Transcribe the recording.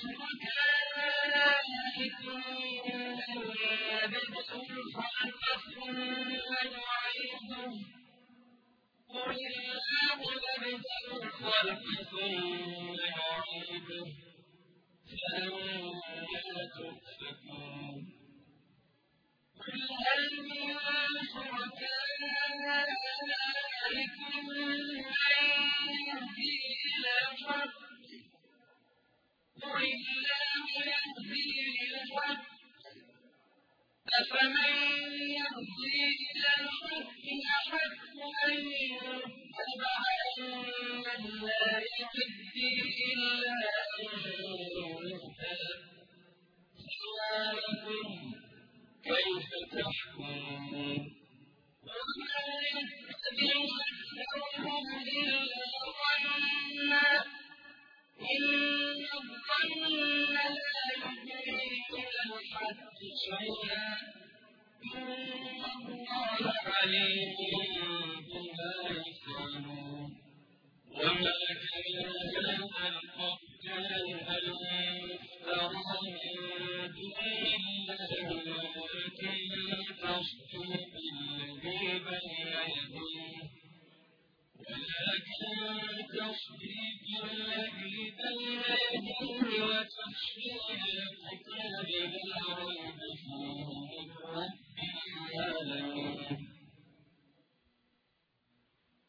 شركائكم من يبدأ الخلق ثم يعيده قل الله يبدأ الخلق ثم يعيده فأنا تؤفكون قل هل يهدي أفمن يهدي إلى الحق أحق أن يتبع أمن لا يهدي إلا أن يهدى كيف تحكمون ومن يتبع شيئا إن الله عليم بما يفعلون وما كان هذا تصديق الذي بين يديه ولكن تصديق الذي بين